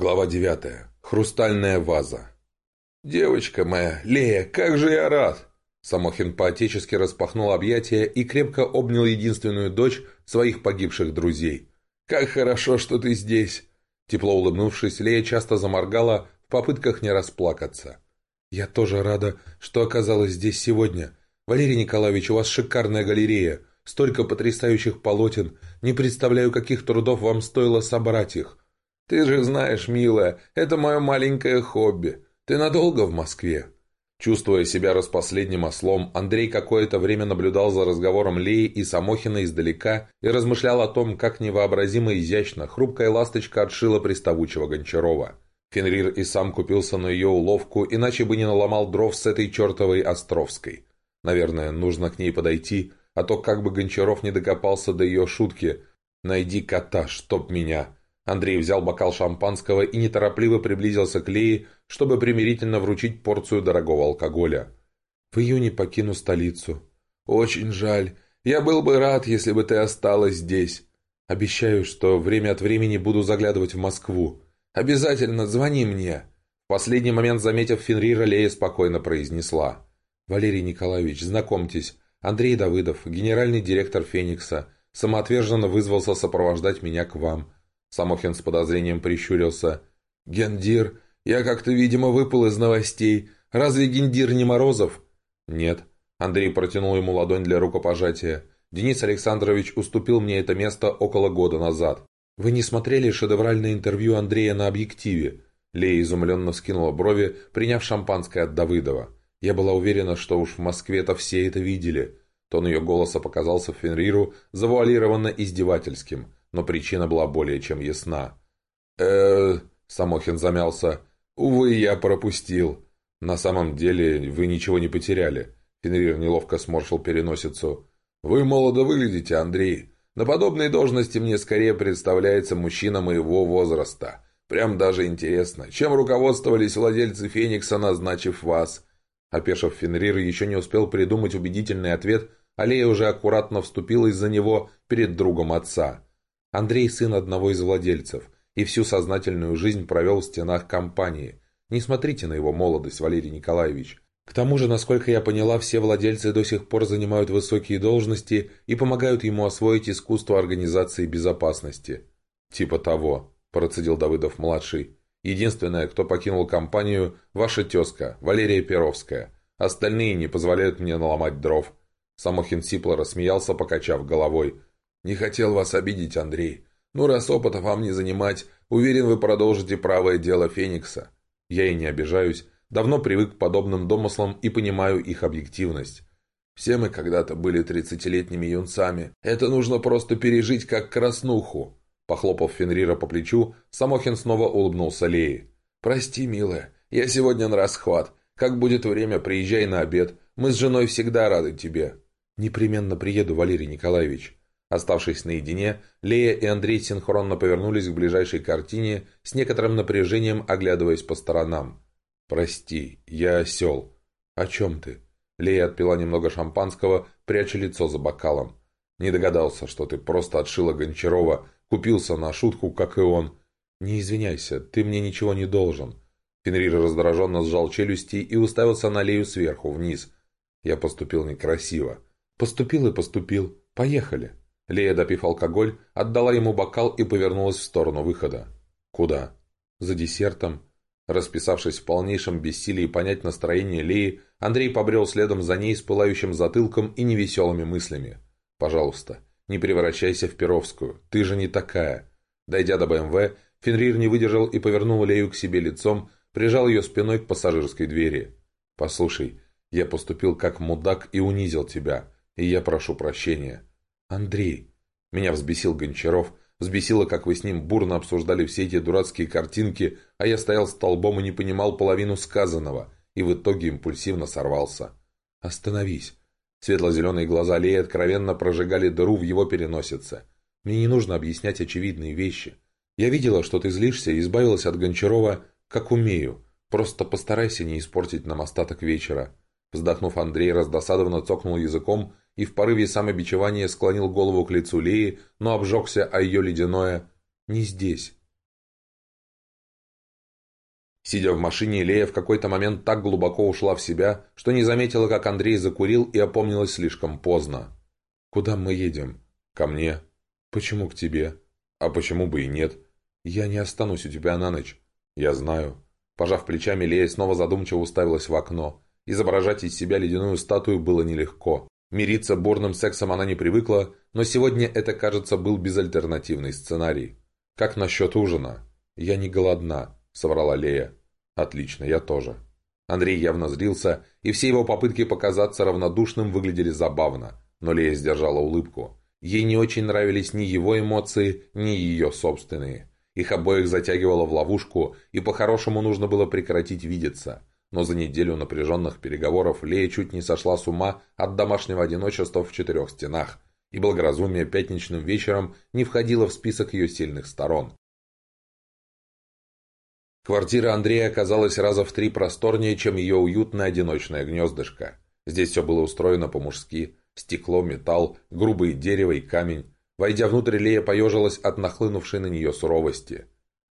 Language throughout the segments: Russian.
Глава 9. Хрустальная ваза. «Девочка моя, Лея, как же я рад!» Самохин поотечески распахнул объятия и крепко обнял единственную дочь своих погибших друзей. «Как хорошо, что ты здесь!» Тепло улыбнувшись, Лея часто заморгала в попытках не расплакаться. «Я тоже рада, что оказалась здесь сегодня. Валерий Николаевич, у вас шикарная галерея, столько потрясающих полотен. Не представляю, каких трудов вам стоило собрать их. «Ты же знаешь, милая, это мое маленькое хобби. Ты надолго в Москве?» Чувствуя себя распоследним ослом, Андрей какое-то время наблюдал за разговором Леи и Самохина издалека и размышлял о том, как невообразимо изящно хрупкая ласточка отшила приставучего Гончарова. Фенрир и сам купился на ее уловку, иначе бы не наломал дров с этой чертовой Островской. Наверное, нужно к ней подойти, а то как бы Гончаров не докопался до ее шутки «Найди кота, чтоб меня!» Андрей взял бокал шампанского и неторопливо приблизился к Лее, чтобы примирительно вручить порцию дорогого алкоголя. «В июне покину столицу. Очень жаль. Я был бы рад, если бы ты осталась здесь. Обещаю, что время от времени буду заглядывать в Москву. Обязательно звони мне». В последний момент, заметив Фенрира, Лея спокойно произнесла. «Валерий Николаевич, знакомьтесь, Андрей Давыдов, генеральный директор «Феникса», самоотверженно вызвался сопровождать меня к вам». Самохин с подозрением прищурился. «Гендир, я как-то, видимо, выпал из новостей. Разве Гендир не Морозов?» «Нет». Андрей протянул ему ладонь для рукопожатия. «Денис Александрович уступил мне это место около года назад. Вы не смотрели шедевральное интервью Андрея на объективе?» Лея изумленно вскинула брови, приняв шампанское от Давыдова. «Я была уверена, что уж в Москве-то все это видели». Тон ее голоса показался Фенриру завуалированно издевательским – но причина была более чем ясна. э Самохин замялся. «Увы, я пропустил. На самом деле вы ничего не потеряли». Фенрир неловко сморщил переносицу. «Вы молодо выглядите, Андрей. На подобной должности мне скорее представляется мужчина моего возраста. Прям даже интересно, чем руководствовались владельцы Феникса, назначив вас?» Опешив Фенрир еще не успел придумать убедительный ответ, Аллея уже аккуратно вступила из-за него перед другом отца. Андрей сын одного из владельцев и всю сознательную жизнь провел в стенах компании. Не смотрите на его молодость, Валерий Николаевич. К тому же, насколько я поняла, все владельцы до сих пор занимают высокие должности и помогают ему освоить искусство организации безопасности. «Типа того», – процедил Давыдов-младший. «Единственная, кто покинул компанию – ваша тезка, Валерия Перовская. Остальные не позволяют мне наломать дров». Самохин сипло рассмеялся, покачав головой – «Не хотел вас обидеть, Андрей. Ну, раз опыта вам не занимать, уверен, вы продолжите правое дело Феникса. Я и не обижаюсь. Давно привык к подобным домыслам и понимаю их объективность. Все мы когда-то были тридцатилетними юнцами. Это нужно просто пережить, как краснуху». Похлопав Фенрира по плечу, Самохин снова улыбнулся Лее. «Прости, милая, я сегодня на расхват. Как будет время, приезжай на обед. Мы с женой всегда рады тебе». «Непременно приеду, Валерий Николаевич». Оставшись наедине, Лея и Андрей синхронно повернулись к ближайшей картине, с некоторым напряжением оглядываясь по сторонам. «Прости, я осел». «О чем ты?» Лея отпила немного шампанского, пряча лицо за бокалом. «Не догадался, что ты просто отшила Гончарова, купился на шутку, как и он». «Не извиняйся, ты мне ничего не должен». Фенрир раздраженно сжал челюсти и уставился на Лею сверху вниз. «Я поступил некрасиво». «Поступил и поступил. Поехали». Лея, допив алкоголь, отдала ему бокал и повернулась в сторону выхода. «Куда?» «За десертом». Расписавшись в полнейшем бессилии понять настроение Леи, Андрей побрел следом за ней с пылающим затылком и невеселыми мыслями. «Пожалуйста, не превращайся в Перовскую, ты же не такая». Дойдя до БМВ, Фенрир не выдержал и повернул Лею к себе лицом, прижал ее спиной к пассажирской двери. «Послушай, я поступил как мудак и унизил тебя, и я прошу прощения. «Андрей!» Меня взбесил Гончаров, взбесило, как вы с ним бурно обсуждали все эти дурацкие картинки, а я стоял столбом и не понимал половину сказанного, и в итоге импульсивно сорвался. «Остановись!» Светло-зеленые глаза Леи откровенно прожигали дыру в его переносице. «Мне не нужно объяснять очевидные вещи. Я видела, что ты злишься и избавилась от Гончарова, как умею. Просто постарайся не испортить нам остаток вечера». Вздохнув, Андрей раздосадованно цокнул языком и в порыве самобичевания склонил голову к лицу Леи, но обжегся о ее ледяное «не здесь». Сидя в машине, Лея в какой-то момент так глубоко ушла в себя, что не заметила, как Андрей закурил и опомнилась слишком поздно. «Куда мы едем?» «Ко мне». «Почему к тебе?» «А почему бы и нет?» «Я не останусь у тебя на ночь». «Я знаю». Пожав плечами, Лея снова задумчиво уставилась в окно. Изображать из себя ледяную статую было нелегко. Мириться бурным сексом она не привыкла, но сегодня это, кажется, был безальтернативный сценарий. «Как насчет ужина?» «Я не голодна», — соврала Лея. «Отлично, я тоже». Андрей явно злился, и все его попытки показаться равнодушным выглядели забавно, но Лея сдержала улыбку. Ей не очень нравились ни его эмоции, ни ее собственные. Их обоих затягивало в ловушку, и по-хорошему нужно было прекратить видеться. Но за неделю напряженных переговоров Лея чуть не сошла с ума от домашнего одиночества в четырех стенах, и благоразумие пятничным вечером не входило в список ее сильных сторон. Квартира Андрея оказалась раза в три просторнее, чем ее уютное одиночное гнездышко. Здесь все было устроено по-мужски. Стекло, металл, грубые дерево и камень. Войдя внутрь, Лея поежилась от нахлынувшей на нее суровости.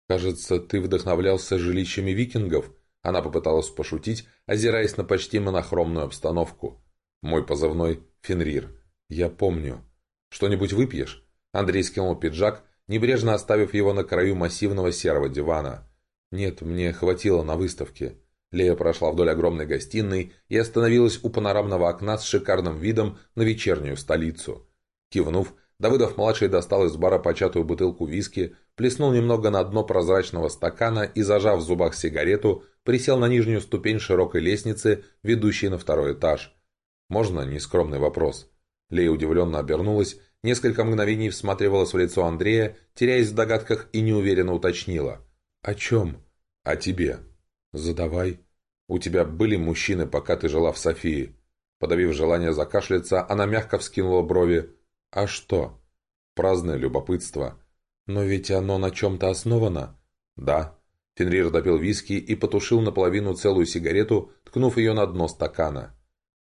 «Кажется, ты вдохновлялся жилищами викингов?» Она попыталась пошутить, озираясь на почти монохромную обстановку. «Мой позывной — Фенрир. Я помню. Что-нибудь выпьешь?» Андрей скинул пиджак, небрежно оставив его на краю массивного серого дивана. «Нет, мне хватило на выставке». Лея прошла вдоль огромной гостиной и остановилась у панорамного окна с шикарным видом на вечернюю столицу. Кивнув, Давыдов-младший достал из бара початую бутылку виски, плеснул немного на дно прозрачного стакана и, зажав в зубах сигарету, присел на нижнюю ступень широкой лестницы, ведущей на второй этаж. «Можно нескромный вопрос?» Лея удивленно обернулась, несколько мгновений всматривалась в лицо Андрея, теряясь в догадках и неуверенно уточнила. «О чем?» «О тебе». «Задавай». «У тебя были мужчины, пока ты жила в Софии?» Подавив желание закашляться, она мягко вскинула брови. «А что?» «Праздное любопытство». «Но ведь оно на чем-то основано?» «Да». Фенрир допил виски и потушил наполовину целую сигарету, ткнув ее на дно стакана.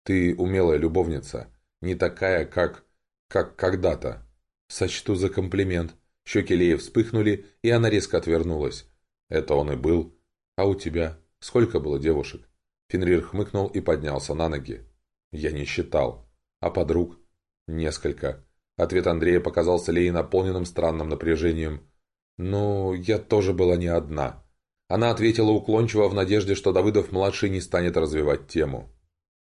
«Ты умелая любовница. Не такая, как... как когда-то». «Сочту за комплимент». Щеки Леи вспыхнули, и она резко отвернулась. «Это он и был. А у тебя? Сколько было девушек?» Фенрир хмыкнул и поднялся на ноги. «Я не считал. А подруг?» «Несколько». Ответ Андрея показался Лее наполненным странным напряжением. «Ну, я тоже была не одна». Она ответила уклончиво в надежде, что Давыдов-младший не станет развивать тему.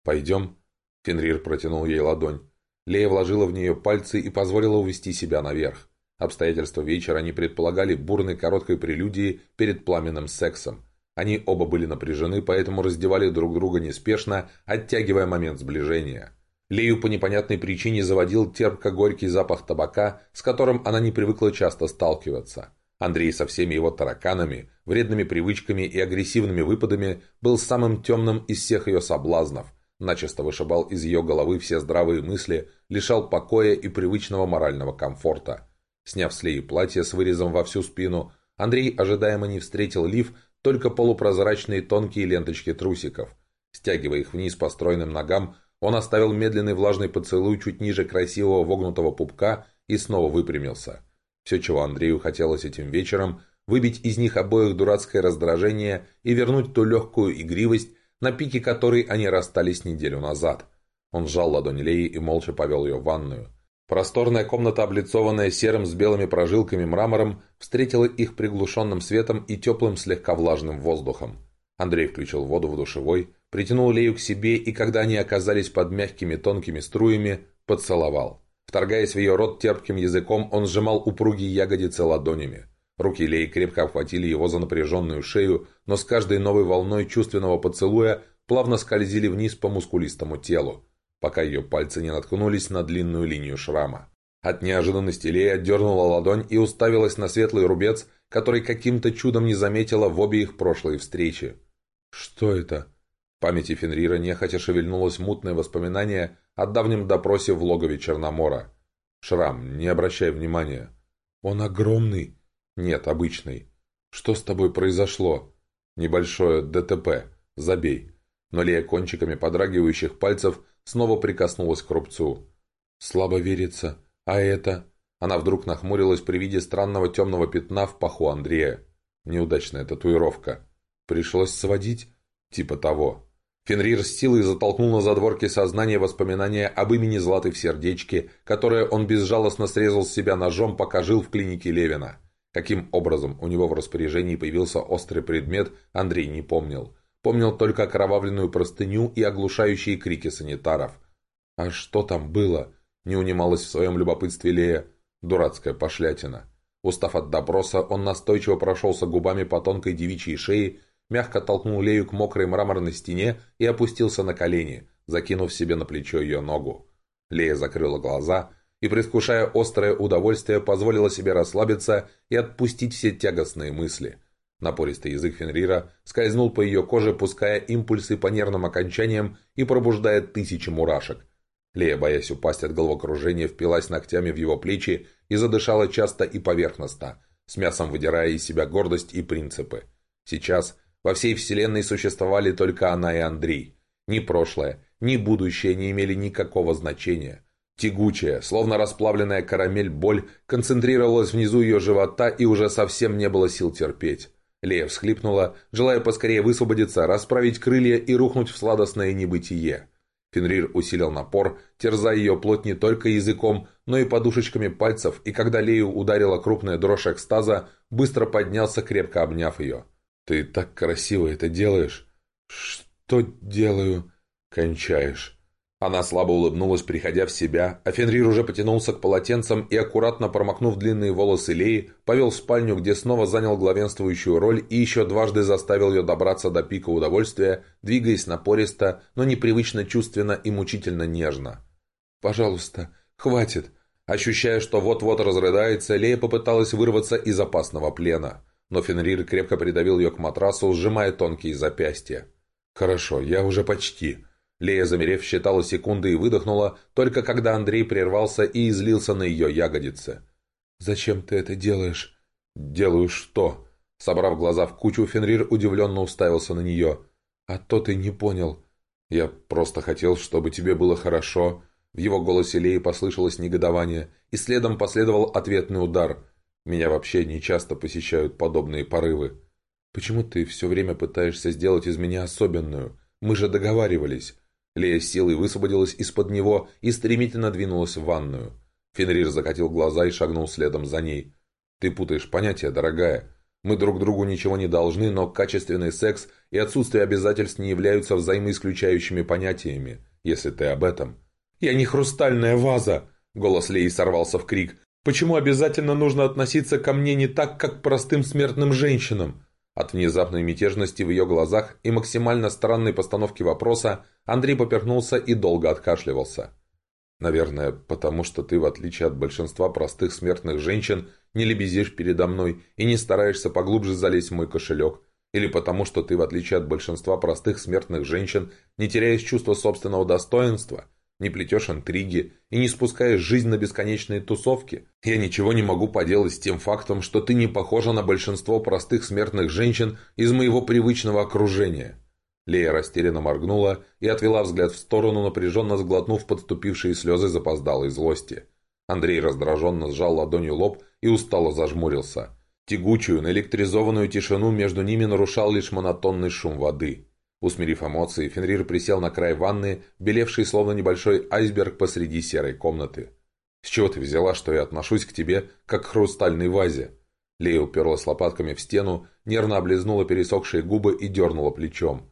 «Пойдем?» Фенрир протянул ей ладонь. Лея вложила в нее пальцы и позволила увести себя наверх. Обстоятельства вечера не предполагали бурной короткой прелюдии перед пламенным сексом. Они оба были напряжены, поэтому раздевали друг друга неспешно, оттягивая момент сближения. Лею по непонятной причине заводил терпко-горький запах табака, с которым она не привыкла часто сталкиваться. Андрей со всеми его тараканами, вредными привычками и агрессивными выпадами был самым темным из всех ее соблазнов, начисто вышибал из ее головы все здравые мысли, лишал покоя и привычного морального комфорта. Сняв с Леи платье с вырезом во всю спину, Андрей ожидаемо не встретил лиф, только полупрозрачные тонкие ленточки трусиков. Стягивая их вниз по стройным ногам, он оставил медленный влажный поцелуй чуть ниже красивого вогнутого пупка и снова выпрямился. Все, чего Андрею хотелось этим вечером, выбить из них обоих дурацкое раздражение и вернуть ту легкую игривость, на пике которой они расстались неделю назад. Он сжал ладонь Леи и молча повел ее в ванную. Просторная комната, облицованная серым с белыми прожилками мрамором, встретила их приглушенным светом и теплым слегка влажным воздухом. Андрей включил воду в душевой, притянул Лею к себе и, когда они оказались под мягкими тонкими струями, поцеловал. Вторгаясь в ее рот терпким языком, он сжимал упругие ягодицы ладонями. Руки Леи крепко обхватили его за напряженную шею, но с каждой новой волной чувственного поцелуя плавно скользили вниз по мускулистому телу пока ее пальцы не наткнулись на длинную линию шрама. От неожиданности Лея отдернула ладонь и уставилась на светлый рубец, который каким-то чудом не заметила в обе их прошлые встречи. «Что это?» В памяти Фенрира нехотя шевельнулось мутное воспоминание о давнем допросе в логове Черномора. «Шрам, не обращай внимания». «Он огромный?» «Нет, обычный». «Что с тобой произошло?» «Небольшое ДТП. Забей». Но Лея кончиками подрагивающих пальцев – снова прикоснулась к рубцу. «Слабо верится. А это...» Она вдруг нахмурилась при виде странного темного пятна в паху Андрея. Неудачная татуировка. Пришлось сводить? Типа того. Фенрир с силой затолкнул на задворке сознания воспоминания об имени Златы в сердечке, которое он безжалостно срезал с себя ножом, пока жил в клинике Левина. Каким образом у него в распоряжении появился острый предмет, Андрей не помнил. Помнил только окровавленную простыню и оглушающие крики санитаров. «А что там было?» – не унималась в своем любопытстве Лея. Дурацкая пошлятина. Устав от допроса, он настойчиво прошелся губами по тонкой девичьей шее, мягко толкнул Лею к мокрой мраморной стене и опустился на колени, закинув себе на плечо ее ногу. Лея закрыла глаза и, предвкушая острое удовольствие, позволила себе расслабиться и отпустить все тягостные мысли. Напористый язык Фенрира скользнул по ее коже, пуская импульсы по нервным окончаниям и пробуждая тысячи мурашек. Лея, боясь упасть от головокружения, впилась ногтями в его плечи и задышала часто и поверхностно, с мясом выдирая из себя гордость и принципы. Сейчас во всей вселенной существовали только она и Андрей. Ни прошлое, ни будущее не имели никакого значения. Тягучая, словно расплавленная карамель боль, концентрировалась внизу ее живота и уже совсем не было сил терпеть. Лея всхлипнула, желая поскорее высвободиться, расправить крылья и рухнуть в сладостное небытие. Фенрир усилил напор, терзая ее плоть не только языком, но и подушечками пальцев, и когда Лею ударила крупная дрожь экстаза, быстро поднялся, крепко обняв ее. «Ты так красиво это делаешь!» «Что делаю?» «Кончаешь!» Она слабо улыбнулась, приходя в себя, а Фенрир уже потянулся к полотенцам и, аккуратно промокнув длинные волосы Леи, повел в спальню, где снова занял главенствующую роль и еще дважды заставил ее добраться до пика удовольствия, двигаясь напористо, но непривычно чувственно и мучительно нежно. «Пожалуйста, хватит!» Ощущая, что вот-вот разрыдается, Лея попыталась вырваться из опасного плена, но Фенрир крепко придавил ее к матрасу, сжимая тонкие запястья. «Хорошо, я уже почти...» Лея, замерев, считала секунды и выдохнула, только когда Андрей прервался и излился на ее ягодицы. «Зачем ты это делаешь?» «Делаю что?» Собрав глаза в кучу, Фенрир удивленно уставился на нее. «А то ты не понял. Я просто хотел, чтобы тебе было хорошо». В его голосе Леи послышалось негодование, и следом последовал ответный удар. «Меня вообще не часто посещают подобные порывы. Почему ты все время пытаешься сделать из меня особенную? Мы же договаривались». Лея силой высвободилась из-под него и стремительно двинулась в ванную. Фенрир закатил глаза и шагнул следом за ней. «Ты путаешь понятия, дорогая. Мы друг другу ничего не должны, но качественный секс и отсутствие обязательств не являются взаимоисключающими понятиями, если ты об этом». «Я не хрустальная ваза!» Голос Леи сорвался в крик. «Почему обязательно нужно относиться ко мне не так, как к простым смертным женщинам? От внезапной мятежности в ее глазах и максимально странной постановки вопроса Андрей поперхнулся и долго откашливался. «Наверное, потому что ты, в отличие от большинства простых смертных женщин, не лебезишь передо мной и не стараешься поглубже залезть в мой кошелек. Или потому что ты, в отличие от большинства простых смертных женщин, не теряешь чувства собственного достоинства не плетешь интриги и не спускаешь жизнь на бесконечные тусовки. Я ничего не могу поделать с тем фактом, что ты не похожа на большинство простых смертных женщин из моего привычного окружения». Лея растерянно моргнула и отвела взгляд в сторону, напряженно сглотнув подступившие слезы запоздалой злости. Андрей раздраженно сжал ладонью лоб и устало зажмурился. Тягучую, наэлектризованную тишину между ними нарушал лишь монотонный шум воды. Усмирив эмоции, Фенрир присел на край ванны, белевший словно небольшой айсберг посреди серой комнаты. «С чего ты взяла, что я отношусь к тебе, как к хрустальной вазе?» Лея уперлась лопатками в стену, нервно облизнула пересохшие губы и дернула плечом.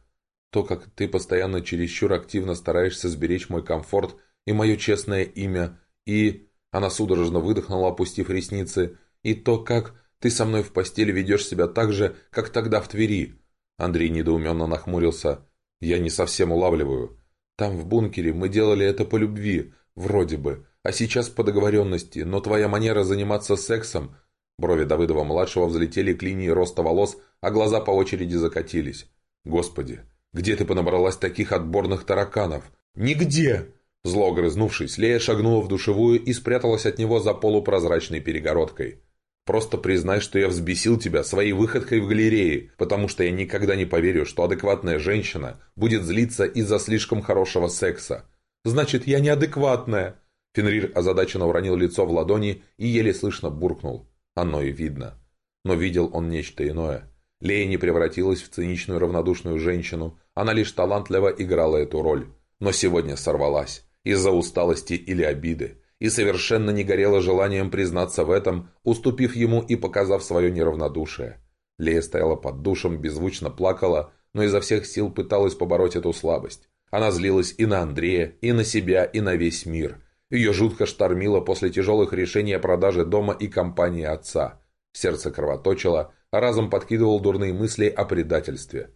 «То, как ты постоянно чересчур активно стараешься сберечь мой комфорт и мое честное имя, и...» Она судорожно выдохнула, опустив ресницы. «И то, как ты со мной в постели ведешь себя так же, как тогда в Твери. Андрей недоуменно нахмурился. «Я не совсем улавливаю. Там, в бункере, мы делали это по любви, вроде бы, а сейчас по договоренности, но твоя манера заниматься сексом...» Брови Давыдова-младшего взлетели к линии роста волос, а глаза по очереди закатились. «Господи, где ты понабралась таких отборных тараканов?» «Нигде!» Зло грызнувшись, Лея шагнула в душевую и спряталась от него за полупрозрачной перегородкой. Просто признай, что я взбесил тебя своей выходкой в галерее, потому что я никогда не поверю, что адекватная женщина будет злиться из-за слишком хорошего секса. Значит, я неадекватная. Фенрир озадаченно уронил лицо в ладони и еле слышно буркнул. Оно и видно. Но видел он нечто иное. Лея не превратилась в циничную равнодушную женщину, она лишь талантливо играла эту роль. Но сегодня сорвалась. Из-за усталости или обиды. И совершенно не горела желанием признаться в этом, уступив ему и показав свое неравнодушие. Лея стояла под душем, беззвучно плакала, но изо всех сил пыталась побороть эту слабость. Она злилась и на Андрея, и на себя, и на весь мир. Ее жутко штормило после тяжелых решений о продаже дома и компании отца. Сердце кровоточило, а разум подкидывал дурные мысли о предательстве.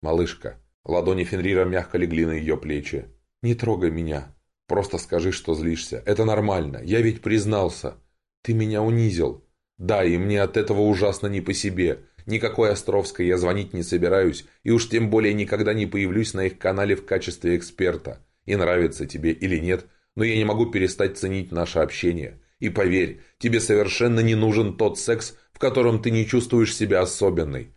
«Малышка». Ладони Фенрира мягко легли на ее плечи. «Не трогай меня. Просто скажи, что злишься. Это нормально. Я ведь признался. Ты меня унизил. Да, и мне от этого ужасно не по себе. Никакой Островской я звонить не собираюсь, и уж тем более никогда не появлюсь на их канале в качестве эксперта. И нравится тебе или нет, но я не могу перестать ценить наше общение. И поверь, тебе совершенно не нужен тот секс, в котором ты не чувствуешь себя особенной.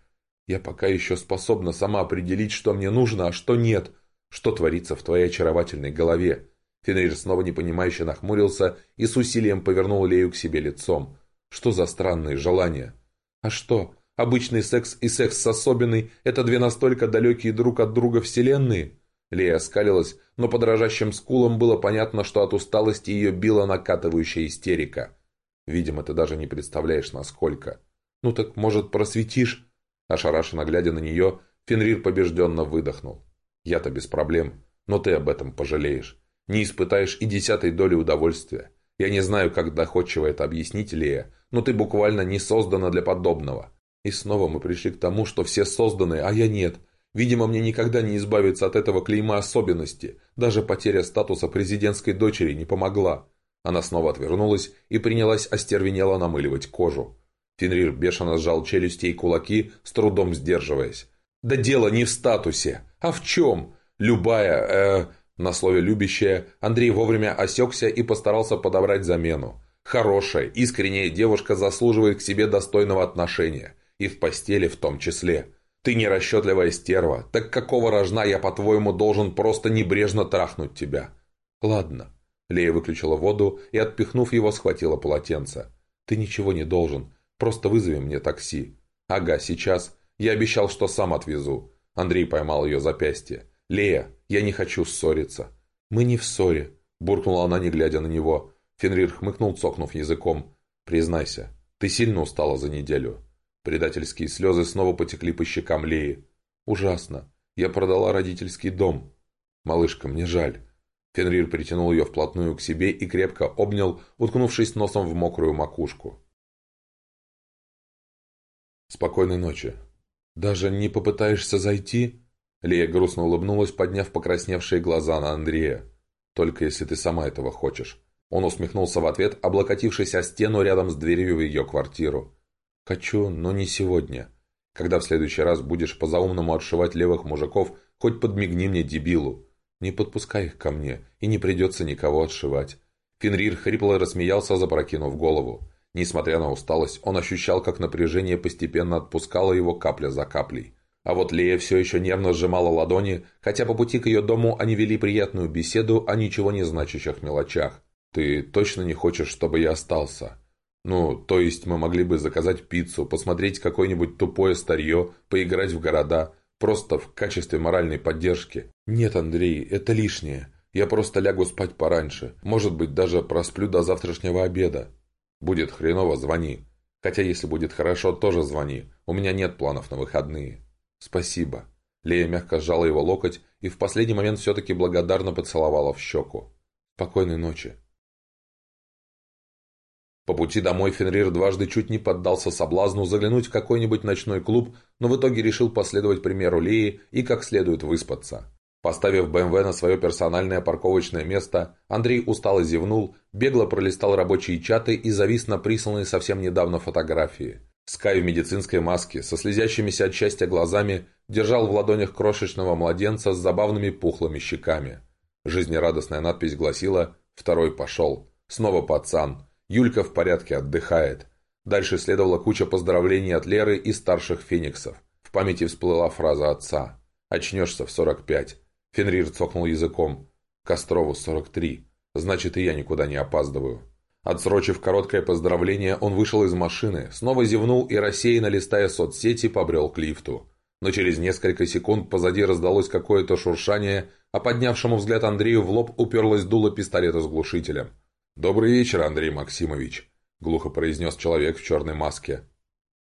Я пока еще способна сама определить, что мне нужно, а что нет. Что творится в твоей очаровательной голове?» Фенрир снова непонимающе нахмурился и с усилием повернул Лею к себе лицом. «Что за странные желания?» «А что, обычный секс и секс с особенной – это две настолько далекие друг от друга вселенные?» Лея оскалилась, но по дрожащим скулам было понятно, что от усталости ее била накатывающая истерика. «Видимо, ты даже не представляешь, насколько». «Ну так, может, просветишь?» Ошарашенно глядя на нее, Фенрир побежденно выдохнул. «Я-то без проблем, но ты об этом пожалеешь. Не испытаешь и десятой доли удовольствия. Я не знаю, как доходчиво это объяснить, Лея, но ты буквально не создана для подобного. И снова мы пришли к тому, что все созданы, а я нет. Видимо, мне никогда не избавиться от этого клейма особенности. Даже потеря статуса президентской дочери не помогла. Она снова отвернулась и принялась остервенело намыливать кожу. Фенрир бешено сжал челюсти и кулаки, с трудом сдерживаясь. «Да дело не в статусе, а в чем? Любая, э, на слове «любящая» Андрей вовремя осекся и постарался подобрать замену. Хорошая, искренняя девушка заслуживает к себе достойного отношения. И в постели в том числе. Ты нерасчетливая стерва, так какого рожна я, по-твоему, должен просто небрежно трахнуть тебя? Ладно. Лея выключила воду и, отпихнув его, схватила полотенце. Ты ничего не должен. Просто вызови мне такси. Ага, сейчас. Я обещал, что сам отвезу. Андрей поймал ее запястье. Лея, я не хочу ссориться. Мы не в ссоре, буркнула она, не глядя на него. Фенрир хмыкнул, цокнув языком. Признайся, ты сильно устала за неделю. Предательские слезы снова потекли по щекам Леи. «Ужасно. Я продала родительский дом. Малышка, мне жаль». Фенрир притянул ее вплотную к себе и крепко обнял, уткнувшись носом в мокрую макушку. «Спокойной ночи. Даже не попытаешься зайти?» Лея грустно улыбнулась, подняв покрасневшие глаза на Андрея. «Только если ты сама этого хочешь». Он усмехнулся в ответ, облокотившись о стену рядом с дверью в ее квартиру. «Хочу, но не сегодня. Когда в следующий раз будешь по-заумному отшивать левых мужиков, хоть подмигни мне, дебилу. Не подпускай их ко мне, и не придется никого отшивать». Фенрир хрипло рассмеялся, запрокинув голову. Несмотря на усталость, он ощущал, как напряжение постепенно отпускало его капля за каплей. А вот Лея все еще нервно сжимала ладони, хотя по пути к ее дому они вели приятную беседу о ничего не значащих мелочах. «Ты точно не хочешь, чтобы я остался?» Ну, то есть мы могли бы заказать пиццу, посмотреть какое-нибудь тупое старье, поиграть в города, просто в качестве моральной поддержки. Нет, Андрей, это лишнее. Я просто лягу спать пораньше. Может быть, даже просплю до завтрашнего обеда. Будет хреново, звони. Хотя если будет хорошо, тоже звони. У меня нет планов на выходные. Спасибо. Лея мягко сжала его локоть и в последний момент все-таки благодарно поцеловала в щеку. Спокойной ночи. По пути домой Фенрир дважды чуть не поддался соблазну заглянуть в какой-нибудь ночной клуб, но в итоге решил последовать примеру Леи и как следует выспаться. Поставив БМВ на свое персональное парковочное место, Андрей устало зевнул, бегло пролистал рабочие чаты и завис на присланной совсем недавно фотографии. Скай в медицинской маске, со слезящимися от счастья глазами, держал в ладонях крошечного младенца с забавными пухлыми щеками. Жизнерадостная надпись гласила «Второй пошел». Снова пацан. Юлька в порядке, отдыхает. Дальше следовала куча поздравлений от Леры и старших фениксов. В памяти всплыла фраза отца. «Очнешься в 45». Фенрир цокнул языком. «Кострову 43. Значит, и я никуда не опаздываю». Отсрочив короткое поздравление, он вышел из машины, снова зевнул и, рассеянно листая соцсети, побрел к лифту. Но через несколько секунд позади раздалось какое-то шуршание, а поднявшему взгляд Андрею в лоб уперлось дуло пистолета с глушителем. «Добрый вечер, Андрей Максимович», — глухо произнес человек в черной маске.